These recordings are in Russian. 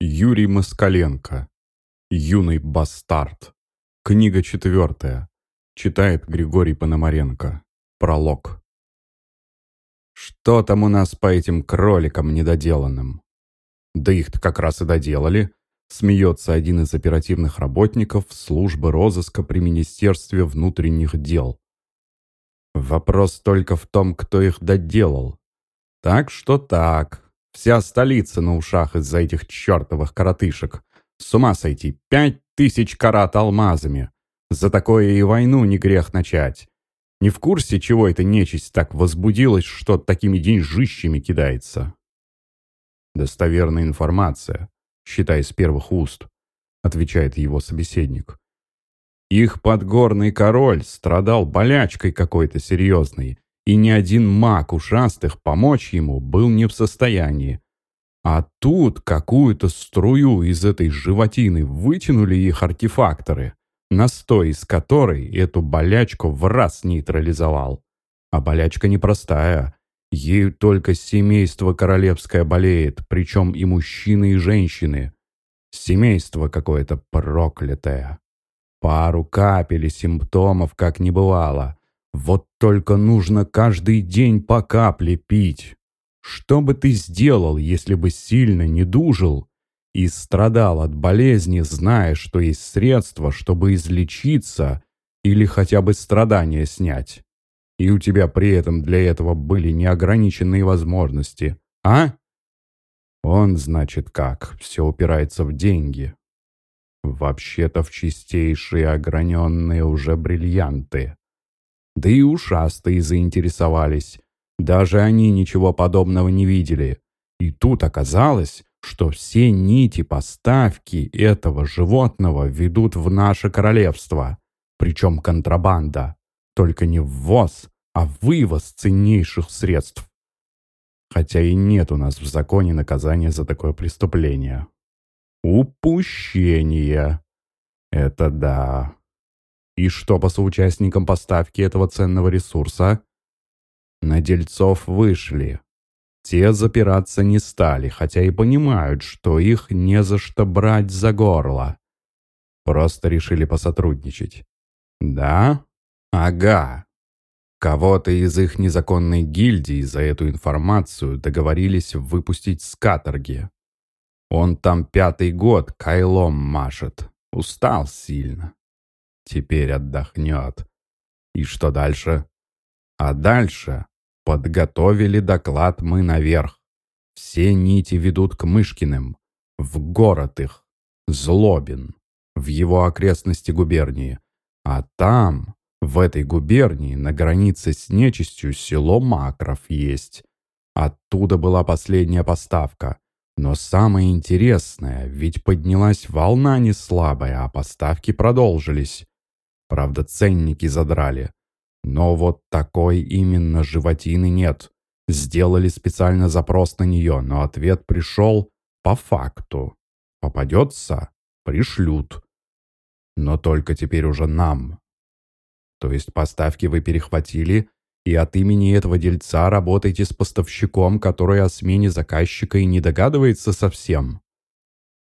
Юрий Москаленко. Юный бастард. Книга четвертая. Читает Григорий Пономаренко. Пролог. Что там у нас по этим кроликам недоделанным? Да их-то как раз и доделали. Смеется один из оперативных работников службы розыска при Министерстве внутренних дел. Вопрос только в том, кто их доделал. Так что так. Вся столица на ушах из-за этих чертовых коротышек. С ума сойти, пять тысяч карат алмазами. За такое и войну не грех начать. Не в курсе, чего эта нечисть так возбудилась, что такими деньжищами кидается? Достоверная информация, считай с первых уст, отвечает его собеседник. Их подгорный король страдал болячкой какой-то серьезной, и ни один маг ушастых помочь ему был не в состоянии. А тут какую-то струю из этой животины вытянули их артефакторы, настой из которой эту болячку в раз нейтрализовал. А болячка непростая. Ею только семейство королевское болеет, причем и мужчины, и женщины. Семейство какое-то проклятое. Пару капель и симптомов как не бывало. Вот только нужно каждый день по капле пить. Что бы ты сделал, если бы сильно не дужил и страдал от болезни, зная, что есть средства, чтобы излечиться или хотя бы страдания снять? И у тебя при этом для этого были неограниченные возможности, а? Он, значит, как, все упирается в деньги. Вообще-то в чистейшие ограненные уже бриллианты. Да и ушастые заинтересовались. Даже они ничего подобного не видели. И тут оказалось, что все нити поставки этого животного ведут в наше королевство. Причем контрабанда. Только не ввоз, а вывоз ценнейших средств. Хотя и нет у нас в законе наказания за такое преступление. Упущение. Это да. И что по соучастникам поставки этого ценного ресурса? На дельцов вышли. Те запираться не стали, хотя и понимают, что их не за что брать за горло. Просто решили посотрудничать. Да? Ага. Кого-то из их незаконной гильдии за эту информацию договорились выпустить с каторги. Он там пятый год кайлом машет. Устал сильно. Теперь отдохнет. И что дальше? А дальше подготовили доклад мы наверх. Все нити ведут к Мышкиным, в город их, Злобин, в его окрестности губернии. А там, в этой губернии, на границе с нечистью, село Макров есть. Оттуда была последняя поставка. Но самое интересное, ведь поднялась волна не слабая, а поставки продолжились. Правда, ценники задрали. Но вот такой именно животины нет. Сделали специально запрос на нее, но ответ пришел по факту. Попадется – пришлют. Но только теперь уже нам. То есть поставки вы перехватили, и от имени этого дельца работаете с поставщиком, который о смене заказчика и не догадывается совсем.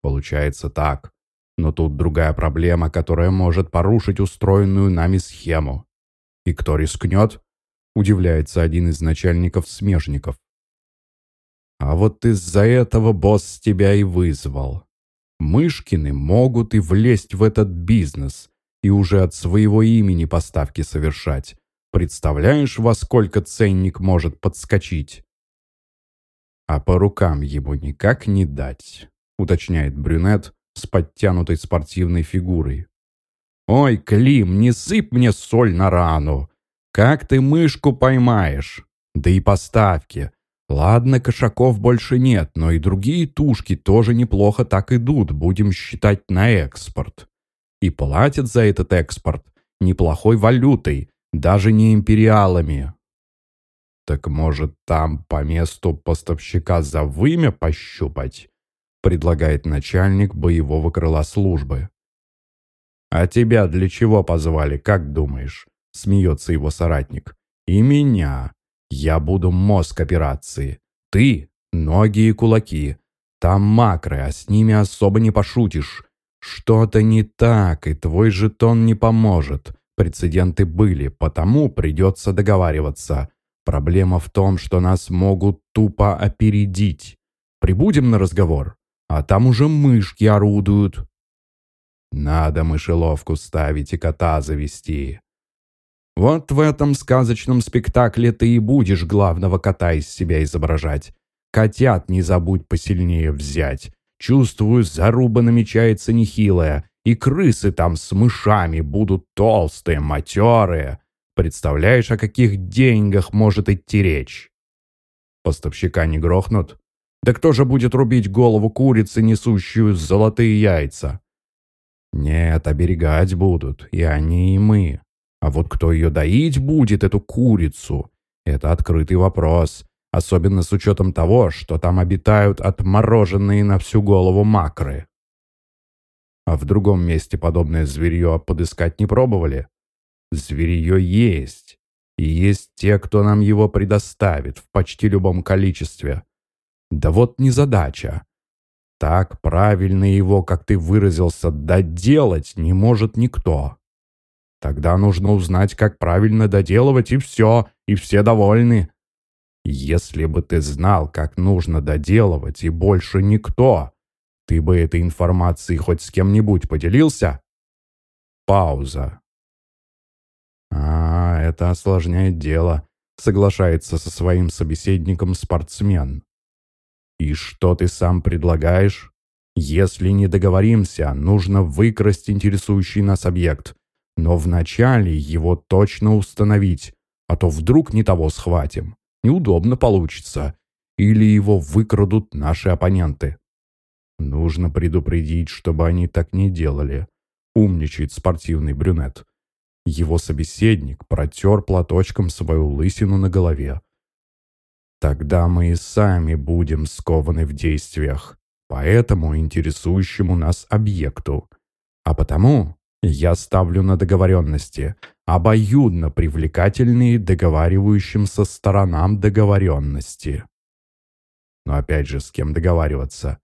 Получается так. Но тут другая проблема, которая может порушить устроенную нами схему. И кто рискнет? Удивляется один из начальников смежников. А вот из-за этого босс тебя и вызвал. Мышкины могут и влезть в этот бизнес, и уже от своего имени поставки совершать. Представляешь, во сколько ценник может подскочить? А по рукам ему никак не дать, уточняет брюнет, с подтянутой спортивной фигурой. «Ой, Клим, не сыпь мне соль на рану! Как ты мышку поймаешь? Да и поставки. Ладно, кошаков больше нет, но и другие тушки тоже неплохо так идут, будем считать на экспорт. И платят за этот экспорт неплохой валютой, даже не империалами. Так может там по месту поставщика за вымя пощупать? Предлагает начальник боевого крыла службы. «А тебя для чего позвали, как думаешь?» — смеется его соратник. «И меня. Я буду мозг операции. Ты — ноги и кулаки. Там макры, а с ними особо не пошутишь. Что-то не так, и твой жетон не поможет. Прецеденты были, потому придется договариваться. Проблема в том, что нас могут тупо опередить. Прибудем на разговор, а там уже мышки орудуют. Надо мышеловку ставить и кота завести. Вот в этом сказочном спектакле ты и будешь главного кота из себя изображать. Котят не забудь посильнее взять. Чувствую, заруба намечается нехилая, и крысы там с мышами будут толстые, матерые. Представляешь, о каких деньгах может идти речь? Поставщика не грохнут? Да кто же будет рубить голову курицы, несущую золотые яйца? Нет, оберегать будут, и они, и мы. А вот кто ее доить будет, эту курицу, это открытый вопрос. Особенно с учетом того, что там обитают отмороженные на всю голову макры. А в другом месте подобное зверье подыскать не пробовали? Зверье есть. И есть те, кто нам его предоставит в почти любом количестве. Да вот незадача. Так правильно его, как ты выразился, доделать не может никто. Тогда нужно узнать, как правильно доделывать, и все, и все довольны. Если бы ты знал, как нужно доделывать, и больше никто, ты бы этой информацией хоть с кем-нибудь поделился? Пауза. А, это осложняет дело, соглашается со своим собеседником спортсмен. И что ты сам предлагаешь? Если не договоримся, нужно выкрасть интересующий нас объект. Но вначале его точно установить, а то вдруг не того схватим неудобно получится. Или его выкрадут наши оппоненты. Нужно предупредить, чтобы они так не делали. Умничает спортивный брюнет. Его собеседник протер платочком свою лысину на голове. Тогда мы и сами будем скованы в действиях, поэтому интересующему нас объекту. А потому я ставлю на договоренности, обоюдно привлекательные договаривающимся сторонам договоренности. Но опять же, с кем договариваться?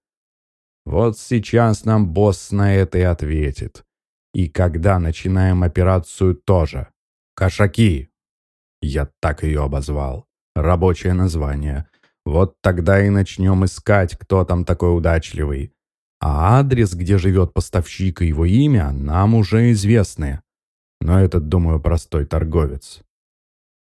Вот сейчас нам босс на это и ответит. И когда начинаем операцию тоже. Кошаки. Я так ее обозвал. Рабочее название. Вот тогда и начнем искать, кто там такой удачливый. А адрес, где живет поставщик и его имя, нам уже известны. Но этот, думаю, простой торговец.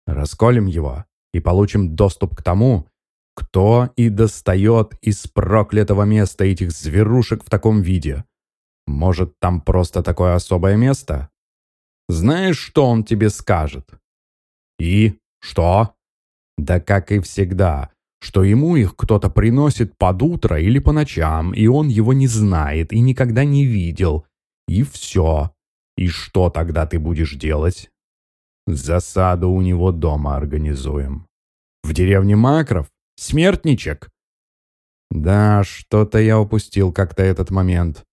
Расколем его и получим доступ к тому, кто и достает из проклятого места этих зверушек в таком виде. Может, там просто такое особое место? Знаешь, что он тебе скажет? И что? Да как и всегда, что ему их кто-то приносит под утро или по ночам, и он его не знает и никогда не видел. И все. И что тогда ты будешь делать? Засаду у него дома организуем. В деревне Макров? Смертничек? Да, что-то я упустил как-то этот момент.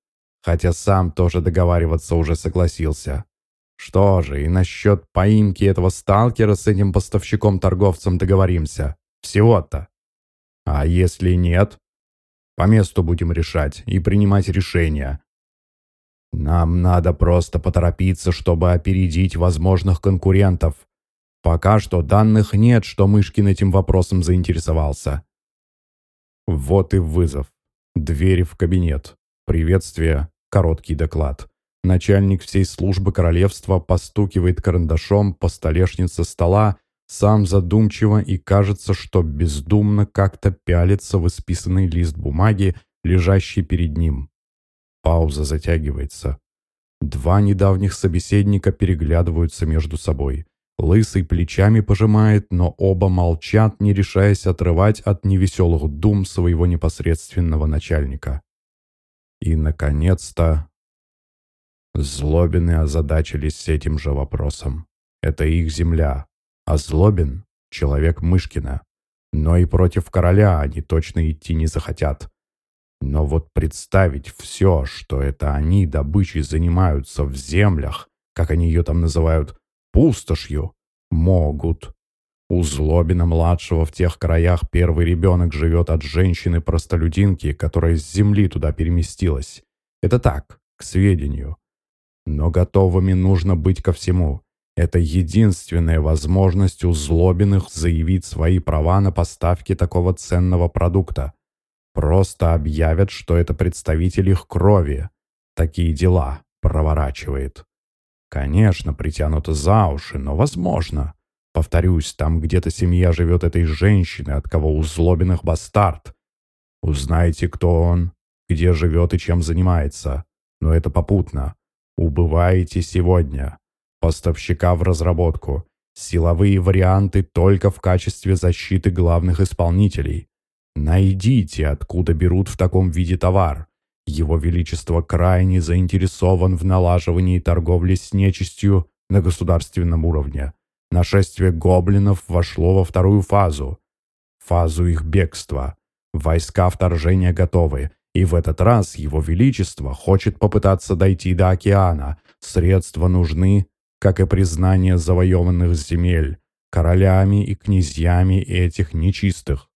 Хотя сам тоже договариваться уже согласился. Что же, и насчет поимки этого сталкера с этим поставщиком-торговцем договоримся. Всего-то. А если нет? По месту будем решать и принимать решения. Нам надо просто поторопиться, чтобы опередить возможных конкурентов. Пока что данных нет, что Мышкин этим вопросом заинтересовался. Вот и вызов. Двери в кабинет. Приветствие. Короткий доклад. Начальник всей службы королевства постукивает карандашом по столешнице стола сам задумчиво и кажется, что бездумно как-то пялится в исписанный лист бумаги, лежащий перед ним. Пауза затягивается. Два недавних собеседника переглядываются между собой. Лысый плечами пожимает, но оба молчат, не решаясь отрывать от невеселых дум своего непосредственного начальника. И, наконец-то, Злобины озадачились этим же вопросом. Это их земля, а Злобин — человек Мышкина. Но и против короля они точно идти не захотят. Но вот представить все, что это они добычей занимаются в землях, как они ее там называют, пустошью, могут. У Злобина-младшего в тех краях первый ребенок живет от женщины-простолюдинки, которая с земли туда переместилась. Это так, к сведению. Но готовыми нужно быть ко всему. Это единственная возможность у Злобиных заявить свои права на поставки такого ценного продукта. Просто объявят, что это представитель их крови. Такие дела проворачивает. Конечно, притянуто за уши, но возможно. Повторюсь, там где-то семья живет этой женщины, от кого у бастард. Узнайте, кто он, где живет и чем занимается. Но это попутно. Убываете сегодня. Поставщика в разработку. Силовые варианты только в качестве защиты главных исполнителей. Найдите, откуда берут в таком виде товар. Его Величество крайне заинтересован в налаживании торговли с нечистью на государственном уровне. Нашествие гоблинов вошло во вторую фазу. Фазу их бегства. Войска вторжения готовы, и в этот раз Его Величество хочет попытаться дойти до океана. Средства нужны, как и признание завоеванных земель, королями и князьями этих нечистых.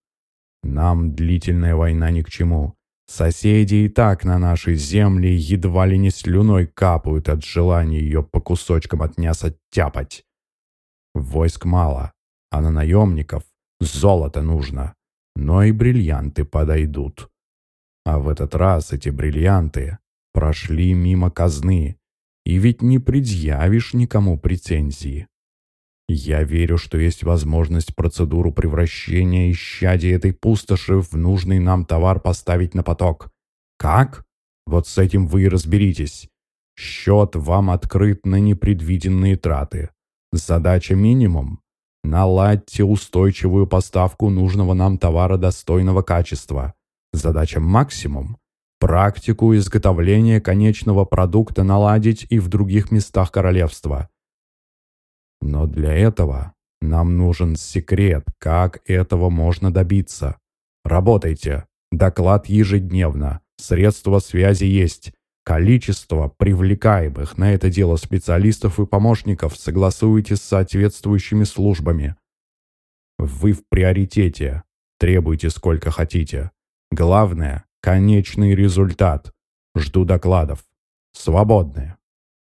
Нам длительная война ни к чему. Соседи и так на нашей земле едва ли не слюной капают от желания ее по кусочкам от мяса тяпать. Войск мало, а на наемников золото нужно, но и бриллианты подойдут. А в этот раз эти бриллианты прошли мимо казны, и ведь не предъявишь никому претензии. Я верю, что есть возможность процедуру превращения исчадия этой пустоши в нужный нам товар поставить на поток. Как? Вот с этим вы и разберитесь. Счет вам открыт на непредвиденные траты. Задача минимум. Наладьте устойчивую поставку нужного нам товара достойного качества. Задача максимум. Практику изготовления конечного продукта наладить и в других местах королевства. Но для этого нам нужен секрет, как этого можно добиться. Работайте. Доклад ежедневно. Средства связи есть. Количество привлекаемых на это дело специалистов и помощников согласуйте с соответствующими службами. Вы в приоритете. Требуйте сколько хотите. Главное – конечный результат. Жду докладов. Свободны.